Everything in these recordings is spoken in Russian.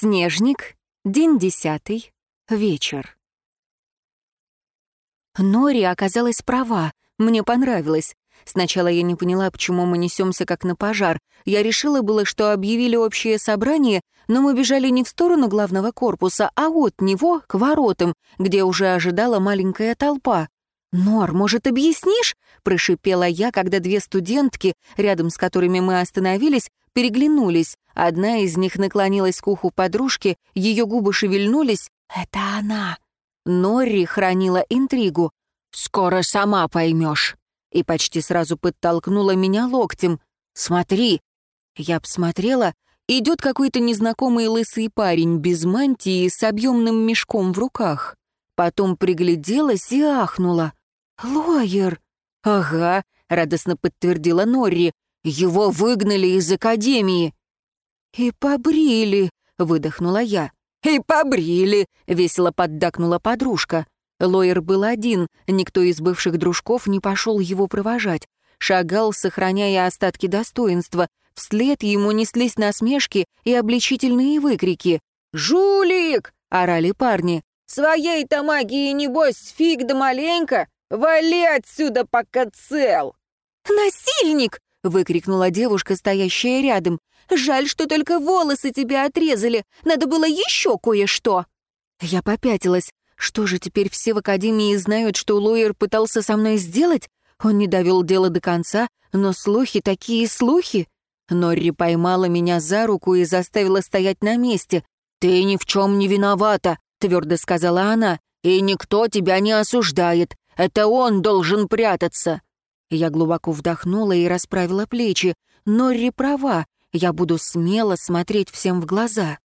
Снежник, день десятый, вечер. Нори оказалась права, мне понравилось. Сначала я не поняла, почему мы несемся как на пожар. Я решила было, что объявили общее собрание, но мы бежали не в сторону главного корпуса, а от него, к воротам, где уже ожидала маленькая толпа. «Нор, может, объяснишь?» — прошипела я, когда две студентки, рядом с которыми мы остановились, переглянулись. Одна из них наклонилась к уху подружки, ее губы шевельнулись. «Это она!» Норри хранила интригу. «Скоро сама поймешь!» И почти сразу подтолкнула меня локтем. «Смотри!» Я посмотрела. Идет какой-то незнакомый лысый парень без мантии с объемным мешком в руках. Потом пригляделась и ахнула. «Лоер!» «Ага», — радостно подтвердила Норри. «Его выгнали из академии». «И побрили», — выдохнула я. «И побрили», — весело поддакнула подружка. Лоер был один, никто из бывших дружков не пошел его провожать. Шагал, сохраняя остатки достоинства. Вслед ему неслись насмешки и обличительные выкрики. «Жулик!» — орали парни. «Своей-то магии, небось, фиг да маленько! Вали отсюда, пока цел!» «Насильник!» — выкрикнула девушка, стоящая рядом. «Жаль, что только волосы тебя отрезали. Надо было еще кое-что!» Я попятилась. Что же теперь все в академии знают, что Лоер пытался со мной сделать? Он не довел дело до конца, но слухи такие слухи. Норри поймала меня за руку и заставила стоять на месте. «Ты ни в чем не виновата», — твердо сказала она, «и никто тебя не осуждает. Это он должен прятаться!» Я глубоко вдохнула и расправила плечи. Норри права, я буду смело смотреть всем в глаза.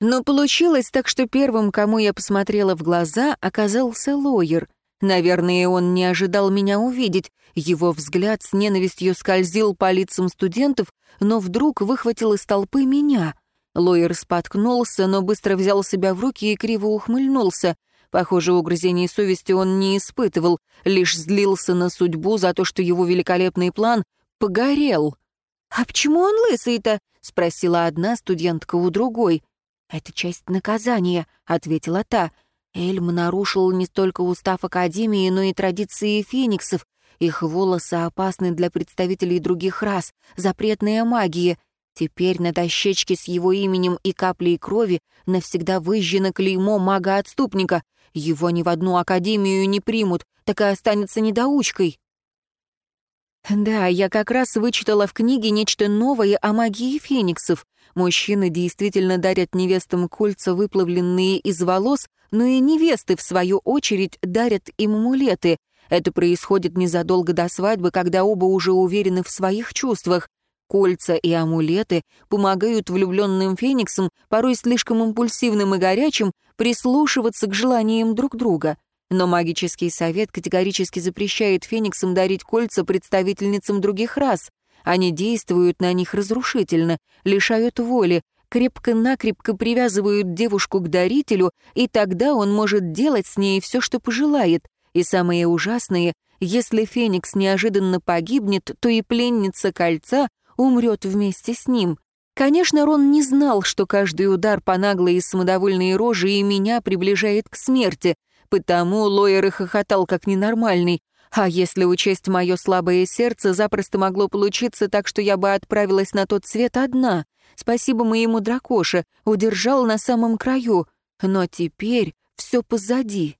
Но получилось так, что первым, кому я посмотрела в глаза, оказался Лоер. Наверное, он не ожидал меня увидеть. Его взгляд с ненавистью скользил по лицам студентов, но вдруг выхватил из толпы меня. Лоер споткнулся, но быстро взял себя в руки и криво ухмыльнулся. Похоже, угрызений совести он не испытывал, лишь злился на судьбу за то, что его великолепный план погорел. «А почему он лысый-то?» — спросила одна студентка у другой. «Это часть наказания», — ответила та. Эльм нарушил не только устав Академии, но и традиции фениксов. Их волосы опасны для представителей других рас, запретная магия. Теперь на дощечке с его именем и каплей крови навсегда выжжено клеймо мага-отступника. Его ни в одну академию не примут, так и останется недоучкой. Да, я как раз вычитала в книге нечто новое о магии фениксов. Мужчины действительно дарят невестам кольца, выплавленные из волос, но и невесты, в свою очередь, дарят им амулеты. Это происходит незадолго до свадьбы, когда оба уже уверены в своих чувствах. Кольца и амулеты помогают влюбленным фениксам, порой слишком импульсивным и горячим, прислушиваться к желаниям друг друга. Но магический совет категорически запрещает фениксам дарить кольца представительницам других рас. Они действуют на них разрушительно, лишают воли, крепко-накрепко привязывают девушку к дарителю, и тогда он может делать с ней все, что пожелает. И самое ужасное, если феникс неожиданно погибнет, то и пленница кольца умрет вместе с ним. Конечно, Рон не знал, что каждый удар по наглой и самодовольной роже и меня приближает к смерти, потому Лоер и хохотал как ненормальный. А если учесть мое слабое сердце, запросто могло получиться так, что я бы отправилась на тот свет одна. Спасибо моему дракоше, удержал на самом краю. Но теперь все позади.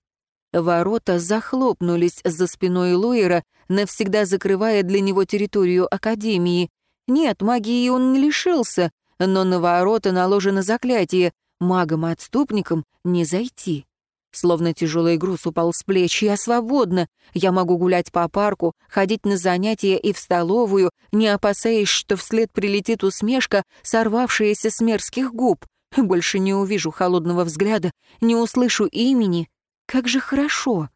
Ворота захлопнулись за спиной Лоера, навсегда закрывая для него территорию Академии. Нет, магии он не лишился, но на ворота наложено заклятие. Магам-отступникам не зайти. Словно тяжелый груз упал с плеч. Я свободна. Я могу гулять по парку, ходить на занятия и в столовую, не опасаясь, что вслед прилетит усмешка, сорвавшаяся с мерзких губ. Больше не увижу холодного взгляда, не услышу имени. Как же хорошо.